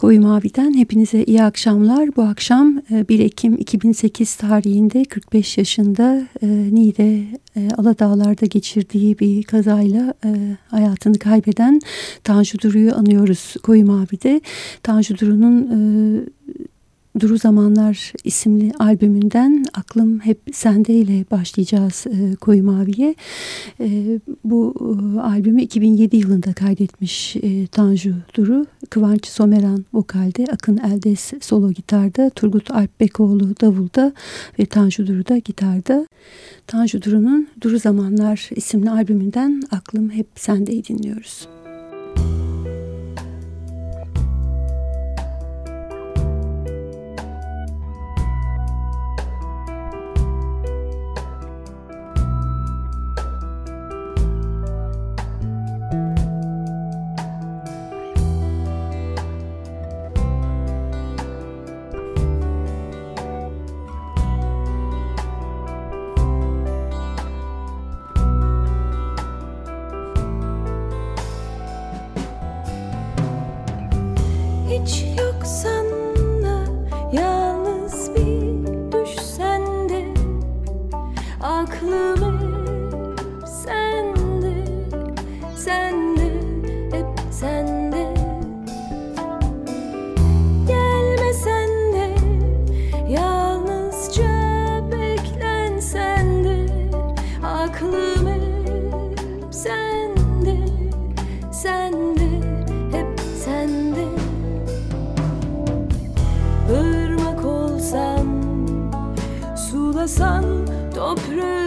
Koyu Mavi'den hepinize iyi akşamlar. Bu akşam 1 e, Ekim 2008 tarihinde 45 yaşında e, Niğde e, Aladağlar'da geçirdiği bir kazayla hayatını kaybeden Tanju Duru'yu anıyoruz Koyu Mavi'de. Tanju Duru'nun Duru Zamanlar isimli albümünden Aklım Hep Sende ile başlayacağız e, Koyu Mavi'ye. E, bu e, albümü 2007 yılında kaydetmiş e, Tanju Duru. Kıvanç Someran vokalde, Akın Eldes solo gitarda, Turgut Alp Bekoğlu davulda ve Tanju Duru da gitarda. Tanju Duru'nun Duru Zamanlar isimli albümünden Aklım Hep Sende'yi dinliyoruz. Saklasan toprağı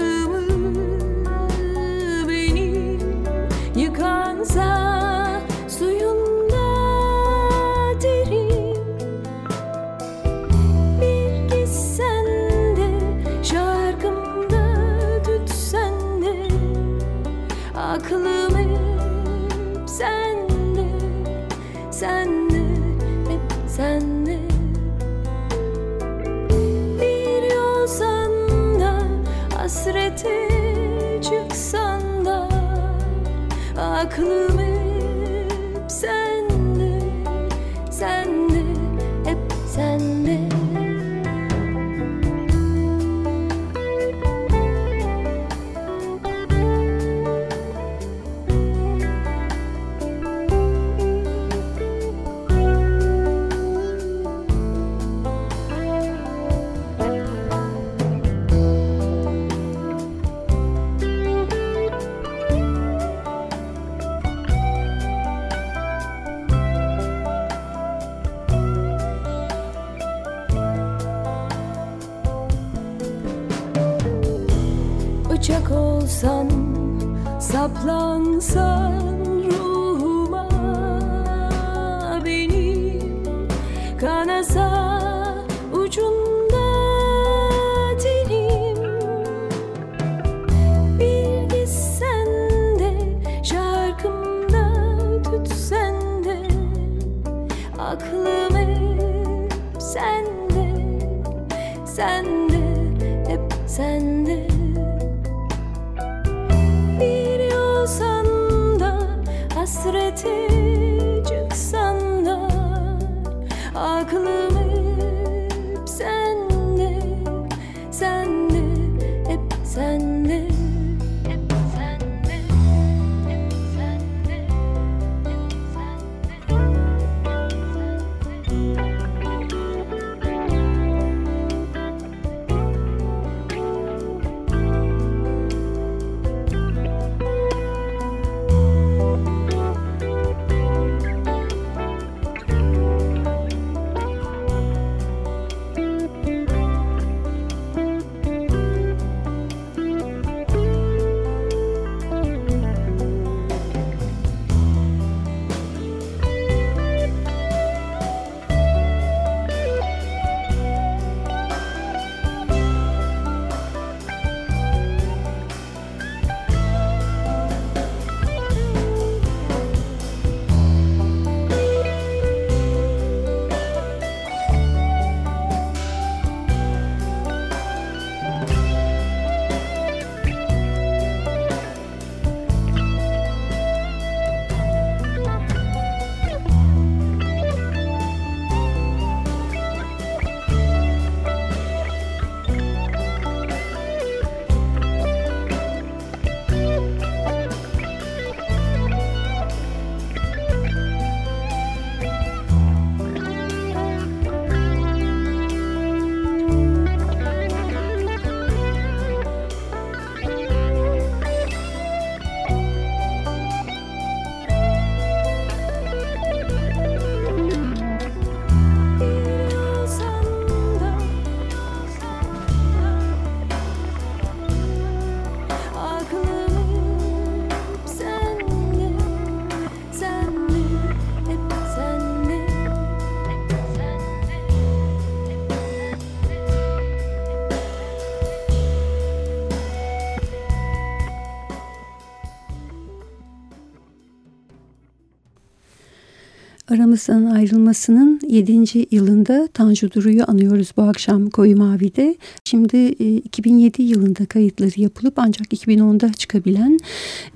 aramızdan ayrılmasının 7. yılında Tanju Duru'yu anıyoruz bu akşam Koyu Mavi'de. Şimdi 2007 e, yılında kayıtları yapılıp ancak 2010'da çıkabilen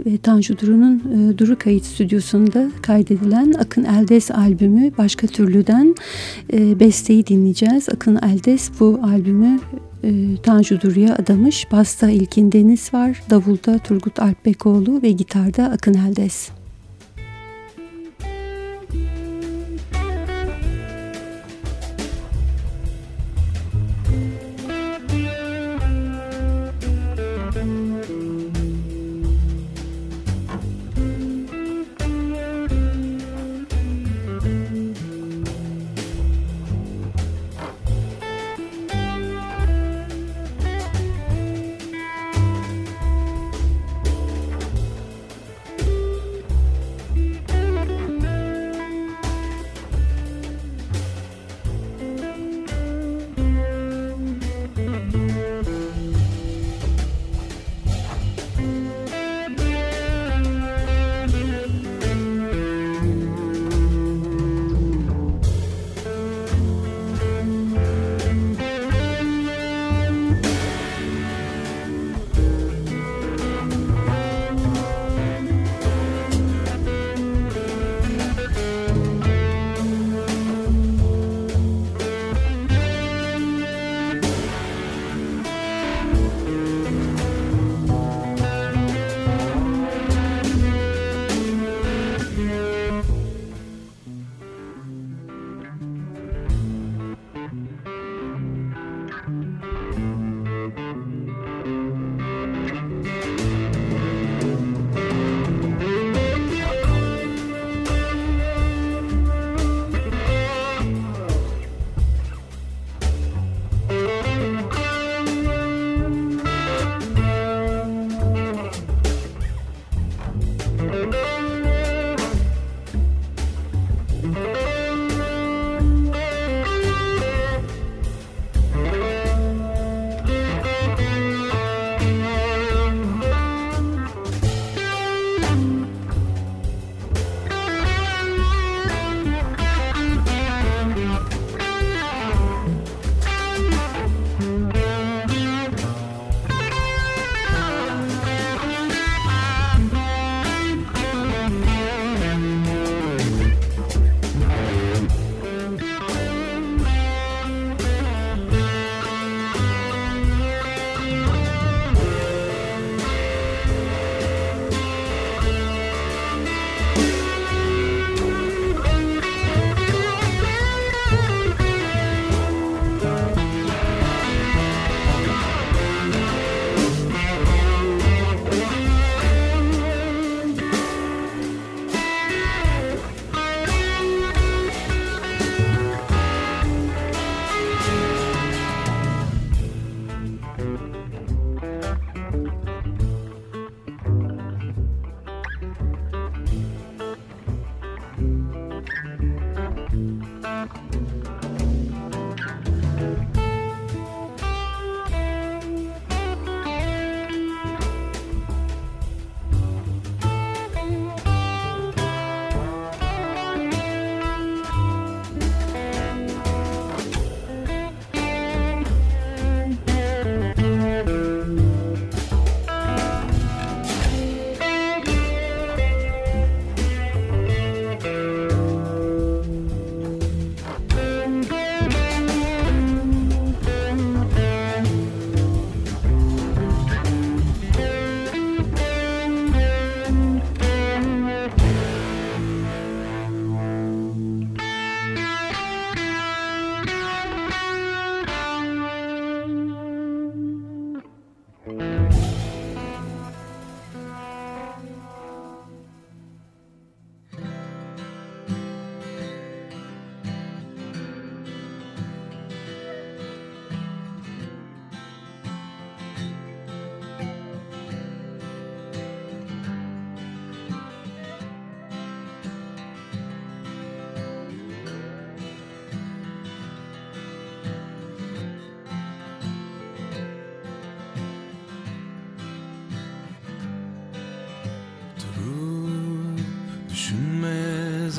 ve Tanju Duru'nun e, Duru Kayıt Stüdyosu'nda kaydedilen Akın Eldes albümü Başka Türlü'den e, besteyi dinleyeceğiz. Akın Eldes bu albümü Tanju Duru'ya adamış. Basta İlkin Deniz var, Davulda Turgut Alpbekoğlu ve gitarda Akın Eldes.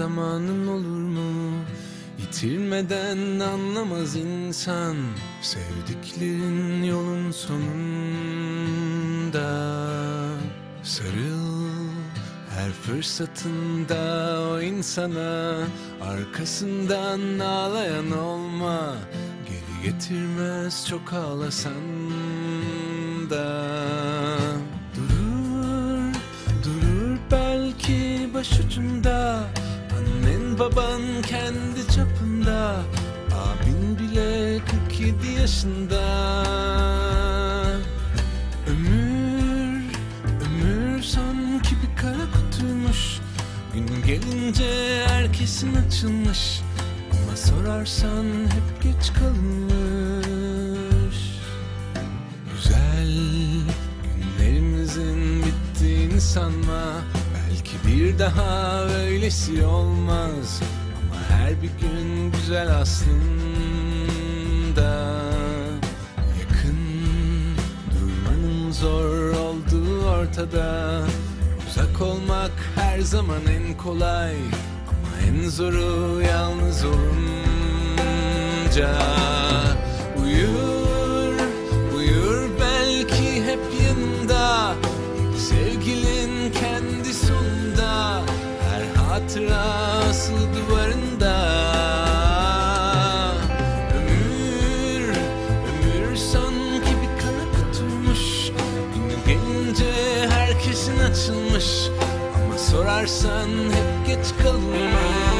Zamanın olur mu? Getirmeden anlamaz insan. Sevdiklerin yolun sonunda. Sarıl her fırsatında o insana. Arkasından ağlayan olma. Geri getirmez çok ağlasan da baban kendi çapında Abin bile 47 yaşında. Ömür, ömür sanki bir kara kutuymuş. Gün gelince herkesin açılmış. Ama sorarsan hep geç kalınmış. Güzel günlerimizin bittiğini sanma Belki bir daha öylesi olmaz. Ama her bir gün güzel aslında. Yakın durmanın zor olduğu ortada. Uzak olmak her zaman en kolay. Ama en zoru yalnız olunca. Uyur, hatıra asılı duvarında. Ömür, ömür sanki bir kara kutuymuş Günü gelince herkesin açılmış. Ama sorarsan hep geç kalınmış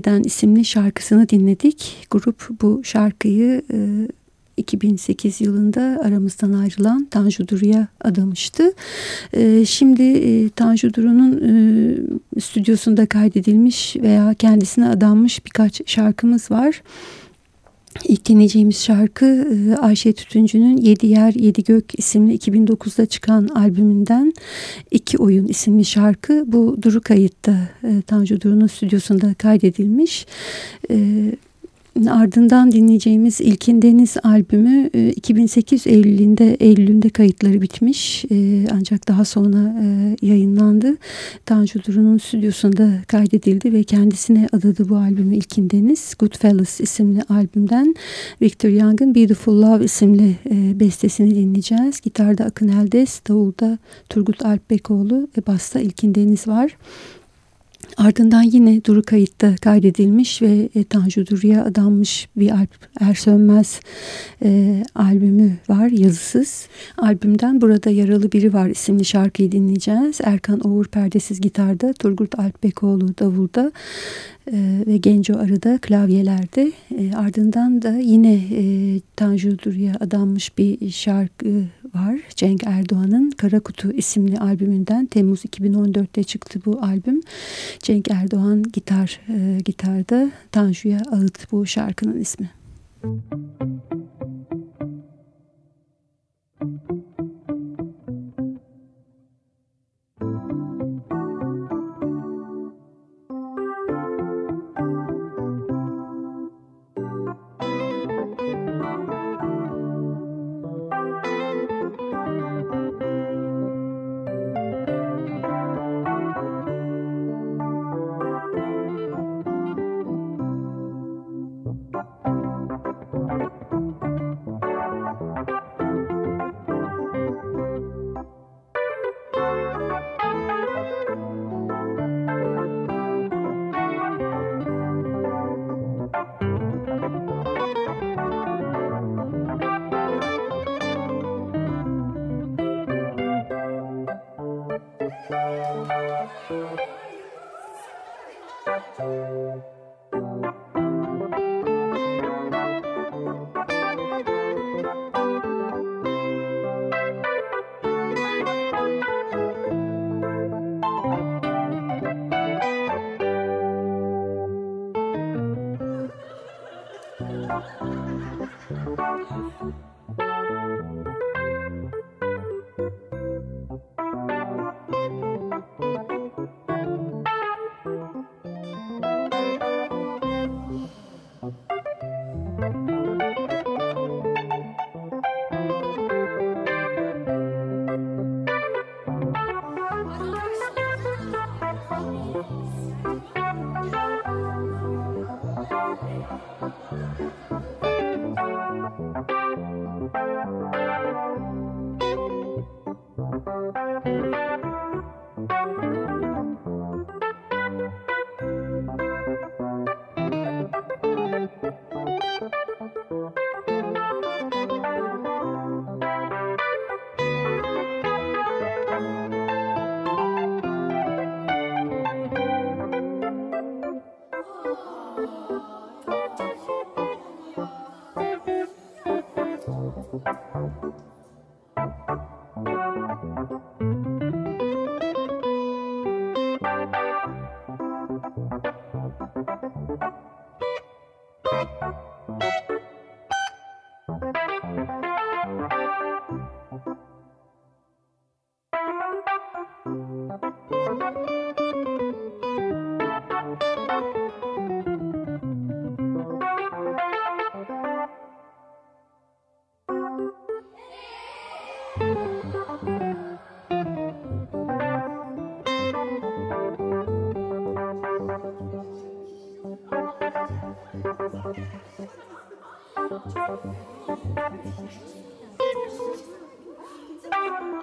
Yitirmeden isimli şarkısını dinledik. Grup bu şarkıyı e, 2008 yılında aramızdan ayrılan Tanju Duru'ya adamıştı. E, şimdi e, Tanju Duru'nun e, stüdyosunda kaydedilmiş veya kendisine adanmış birkaç şarkımız var. İlk dinleyeceğimiz şarkı e, Ayşe Tütüncü'nün Yedi Yer Yedi Gök isimli 2009'da çıkan albümünden İki Oyun isimli şarkı. Bu Duru kayıtta e, Tanju Duru'nun stüdyosunda kaydedilmiş. E, Ardından dinleyeceğimiz İlkin Deniz albümü 2008 Eylül'ünde Eylül'ünde kayıtları bitmiş e, ancak daha sonra e, yayınlandı. Tanju Duru'nun stüdyosunda kaydedildi ve kendisine adadı bu albümü İlkin Deniz. Goodfellas isimli albümden Victor Young'ın Beautiful Love isimli e, bestesini dinleyeceğiz. Gitarda Akın Eldes, davulda Turgut Alpbekoğlu ve basta İlkin Deniz var. Ardından yine Duru kayıtta kaydedilmiş ve e, Tanju Duru'ya adanmış bir alp, Er Sönmez e, albümü var yazısız. Albümden Burada Yaralı Biri Var isimli şarkıyı dinleyeceğiz. Erkan Oğur perdesiz gitarda, Turgut Alpbekoğlu davulda e, ve Genco Arı'da klavyelerde. E, ardından da yine e, Tanju Duru'ya adanmış bir şarkı var. Cenk Erdoğan'ın Kara Kutu isimli albümünden Temmuz 2014'te çıktı bu albüm. Cenk Erdoğan gitar e, gitarda Tanju'ya ağıt bu şarkının ismi. Müzik Bye.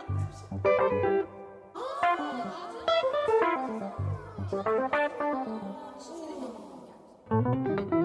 Thank you.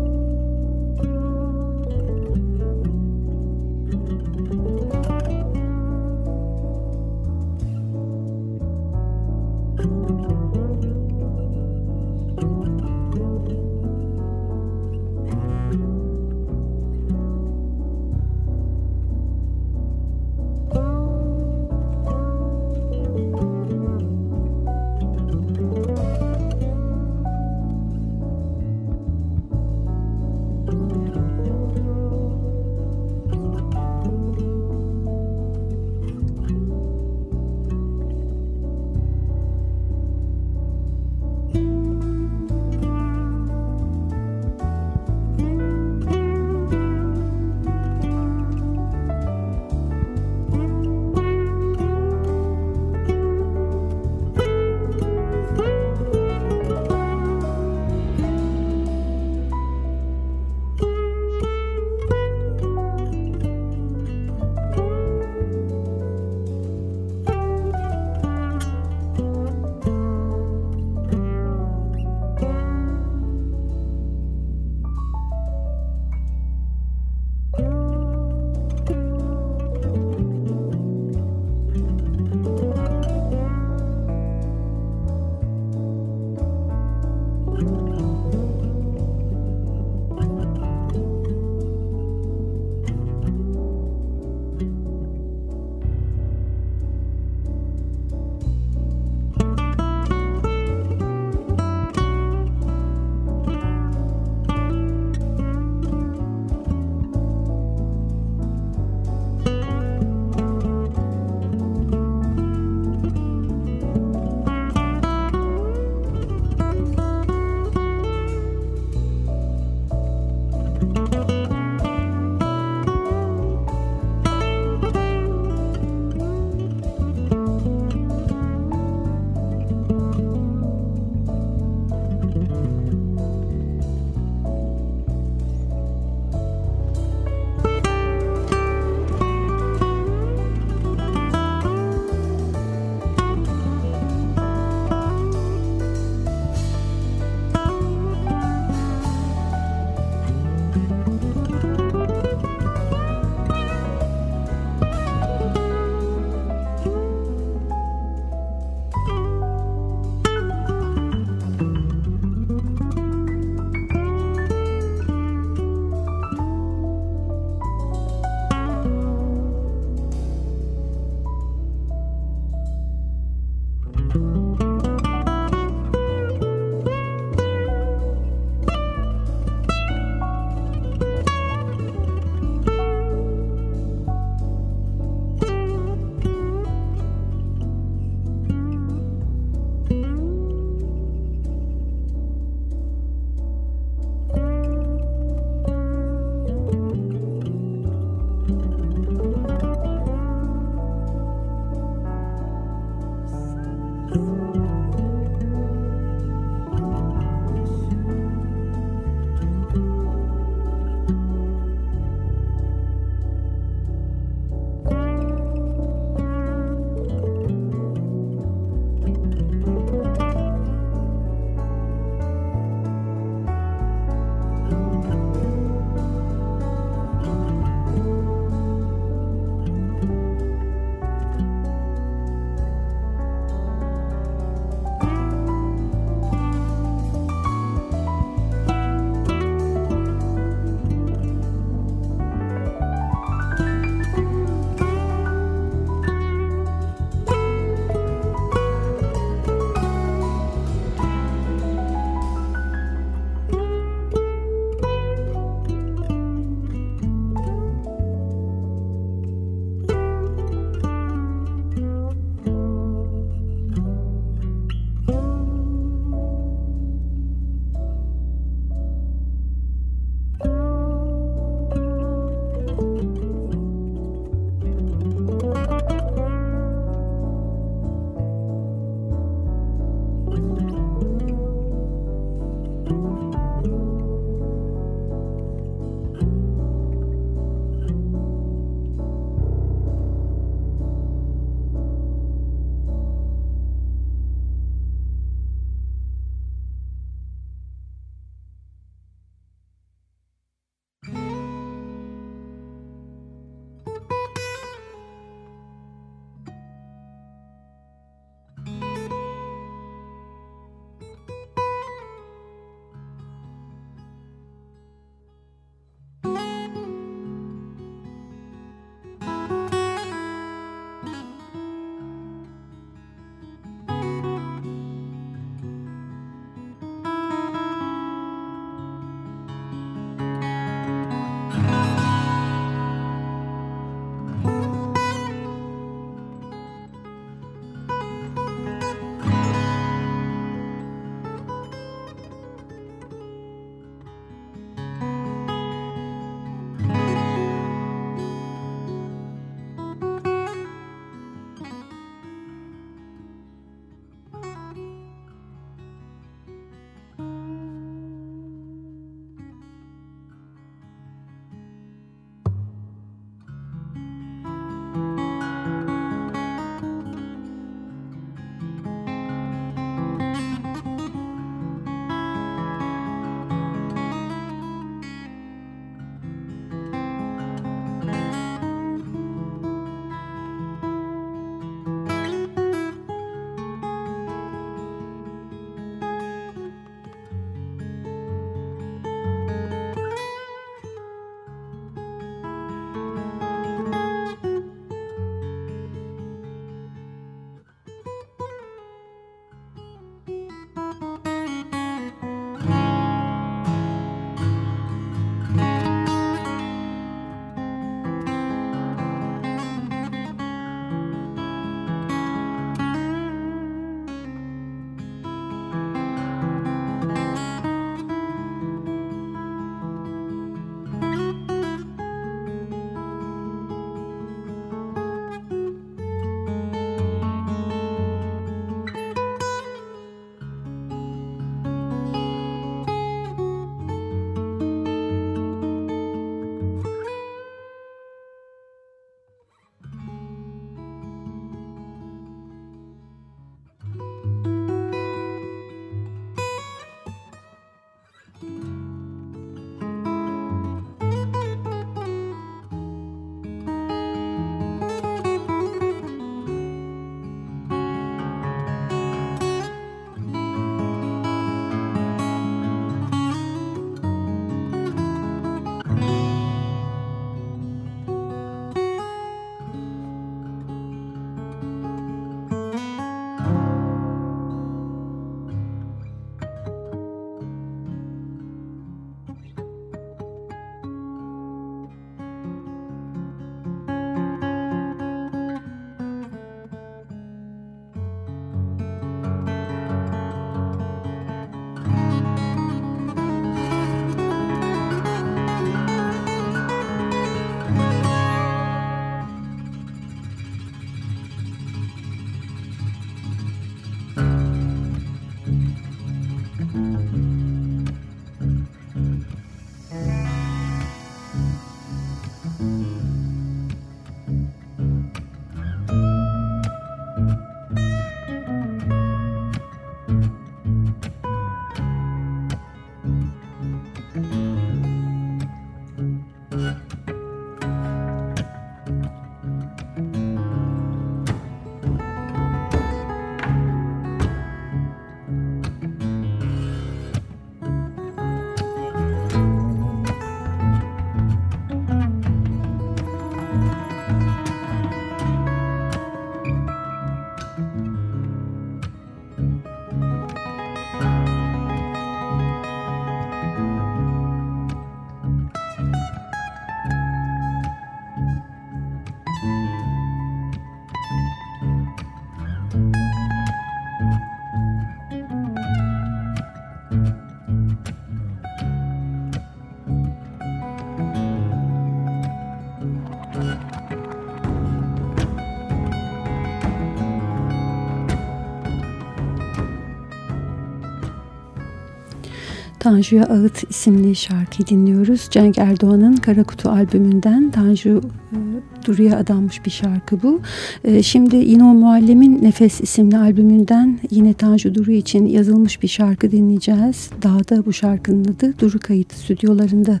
Tanju'ya Ağıt isimli şarkıyı dinliyoruz. Cenk Erdoğan'ın Kara Kutu albümünden Tanju e, Duru'ya adanmış bir şarkı bu. E, şimdi yine o Muallem'in Nefes isimli albümünden yine Tanju Duru için yazılmış bir şarkı dinleyeceğiz. Dağda bu şarkının adı Duru Kayıt stüdyolarında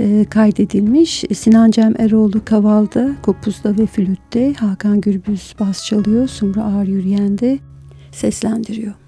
e, kaydedilmiş. Sinan Cem Eroğlu Kaval'da, Kopuz'da ve Flüt'te, Hakan Gürbüz bas çalıyor, Sumru Ağır Yürüyen'de seslendiriyor.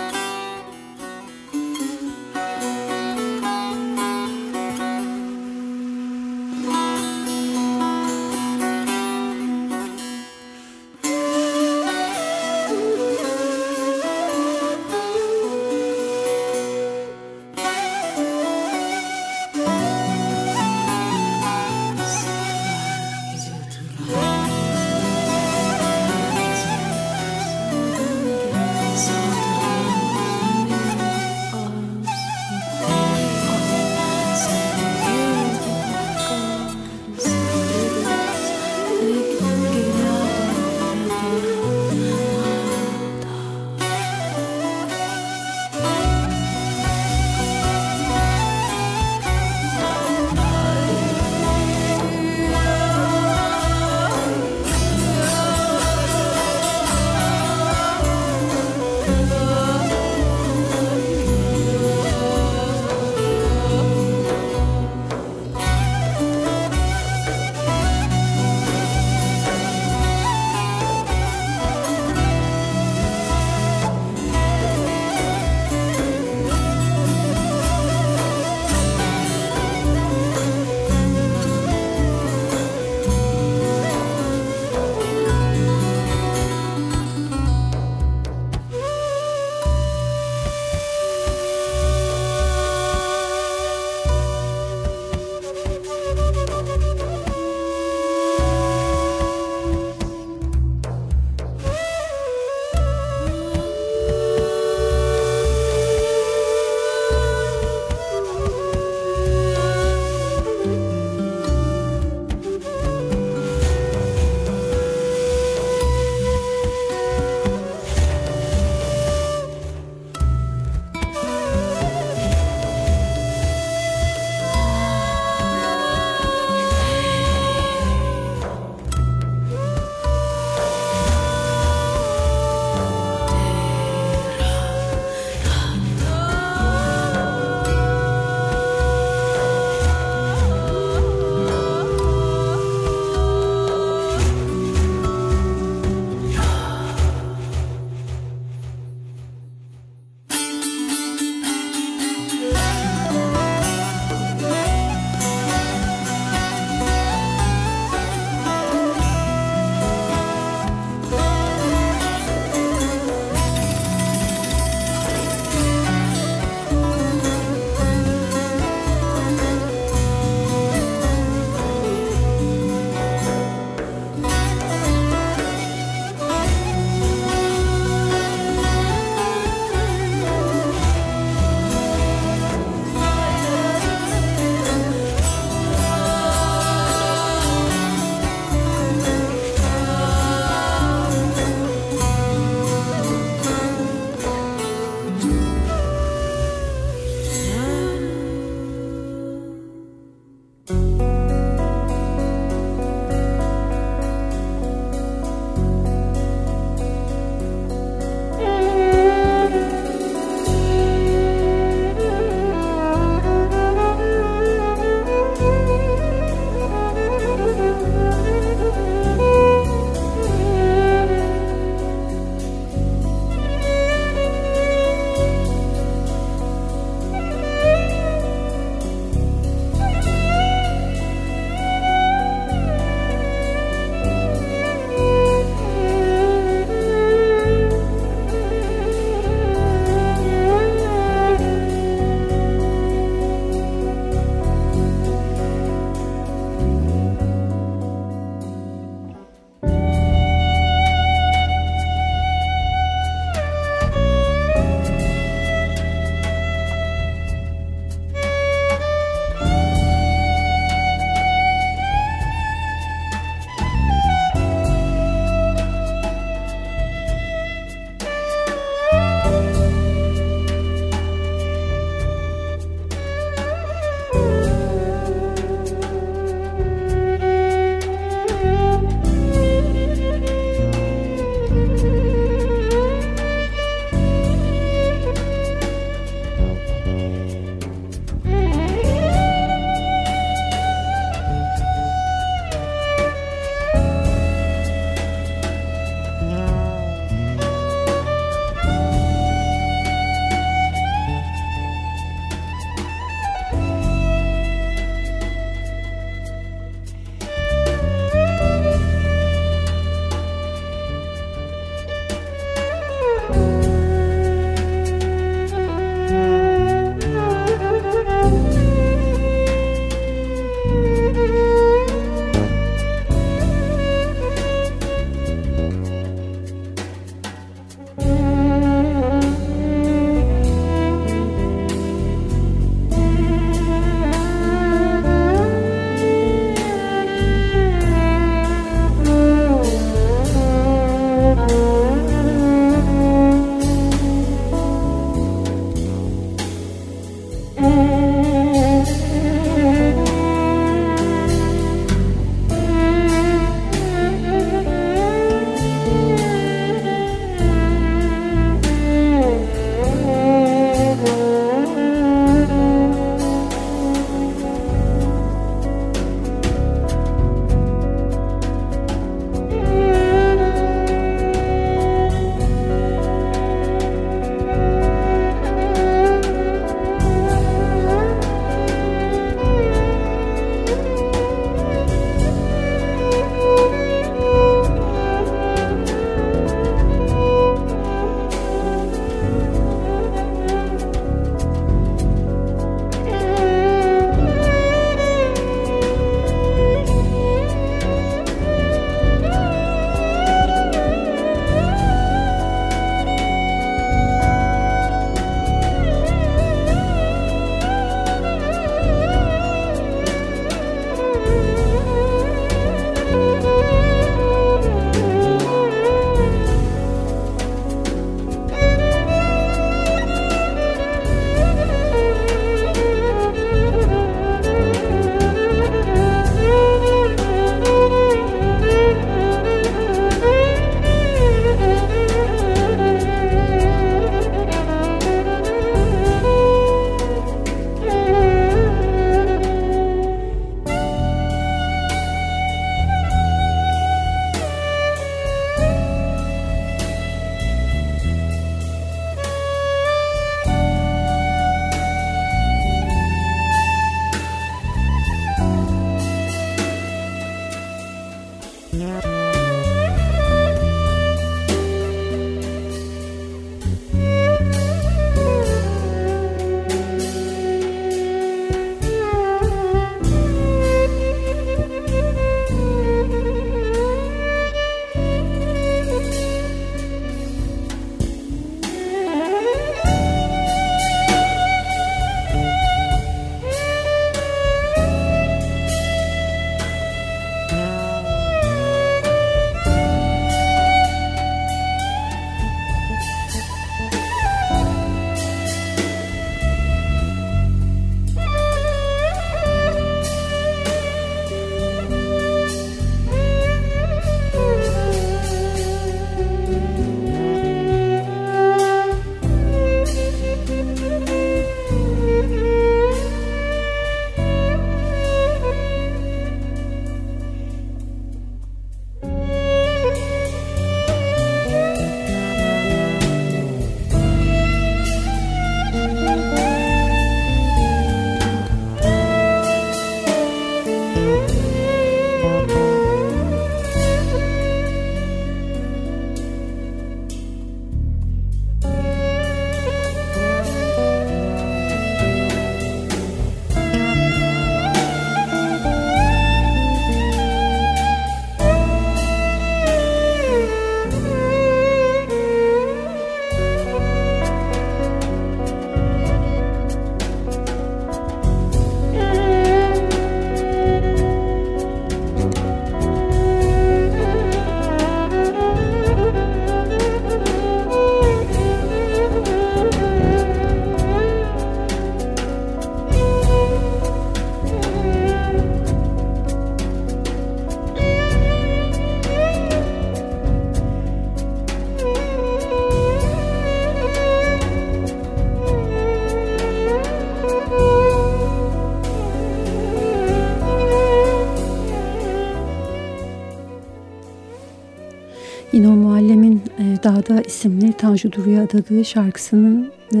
İsimli Tanju Duru'ya adadığı şarkısının e,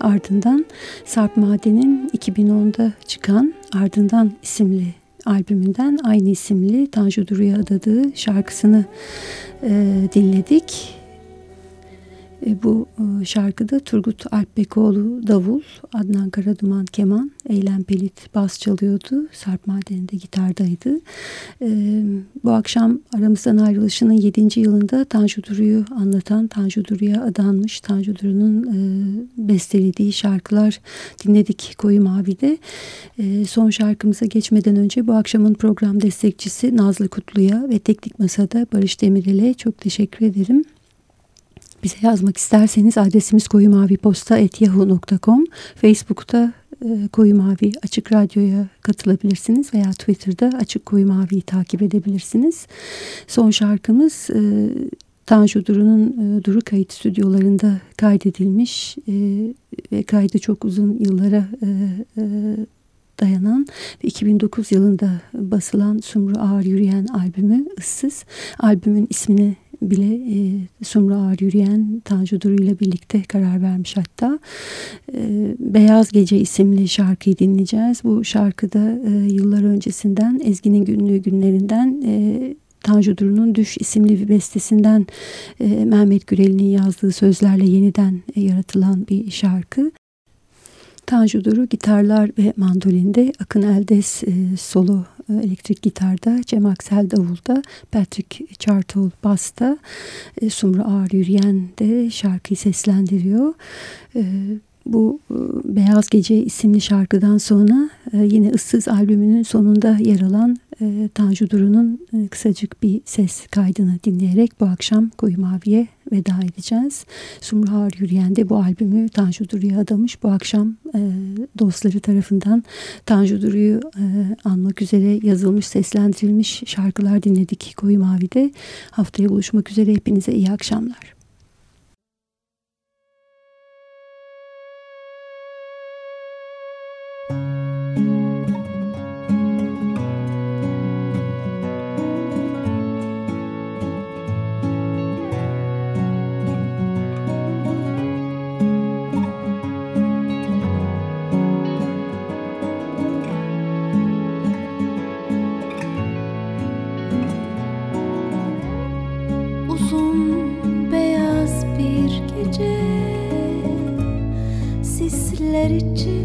ardından Sarp Maden'in 2010'da çıkan Ardından isimli albümünden aynı isimli Tanju Duru'ya adadığı şarkısını e, dinledik. E, bu e, şarkıda Turgut Alpbekoğlu davul, Adnan Karaduman keman, Eylem Pelit bas çalıyordu. Sarp Maden'de gitardaydı. E, bu akşam aramızdan ayrılışının 7. yılında Tanju Duru'yu anlatan, Tanju Duru'ya adanmış, Tanju Duru'nun bestelediği şarkılar dinledik Koyu Mavi'de. son şarkımıza geçmeden önce bu akşamın program destekçisi Nazlı Kutlu'ya ve Teknik Masa'da Barış Demirel'e çok teşekkür ederim. Bize yazmak isterseniz adresimiz koyumaviposta.yahoo.com Facebook'ta e, Koyu Mavi Açık Radyo'ya katılabilirsiniz veya Twitter'da Açık Koyu Mavi'yi takip edebilirsiniz. Son şarkımız e, Tanju Duru'nun e, Duru kayıt stüdyolarında kaydedilmiş e, ve kaydı çok uzun yıllara e, e, dayanan ve 2009 yılında basılan Sumru Ağır Yürüyen albümü Issız. Albümün ismini bile e, Sumru Ağır Yürüyen Tanju Duru ile birlikte karar vermiş hatta. E, Beyaz Gece isimli şarkıyı dinleyeceğiz. Bu şarkıda e, yıllar öncesinden Ezgi'nin günlüğü günlerinden e, Tanju Duru'nun Düş isimli bir bestesinden e, Mehmet Gürel'in yazdığı sözlerle yeniden e, yaratılan bir şarkı. Tanju Duru gitarlar ve mandolinde, Akın Eldes e, solo elektrik gitarda, Cem Aksel davulda, Patrick Chartol basta, e, Sumru Ağır Yürüyen de şarkıyı seslendiriyor. E, bu e, Beyaz Gece isimli şarkıdan sonra e, yine Issız albümünün sonunda yer alan e, Tanju Duru'nun kısacık bir ses kaydını dinleyerek bu akşam Koyu Mavi'ye veda edeceğiz. Sumruhar Yürüyen de bu albümü Tanju Duru'ya adamış. Bu akşam dostları tarafından Tanju Duru'yu anmak üzere yazılmış, seslendirilmiş şarkılar dinledik Koyu Mavi'de. Haftaya buluşmak üzere hepinize iyi akşamlar. let.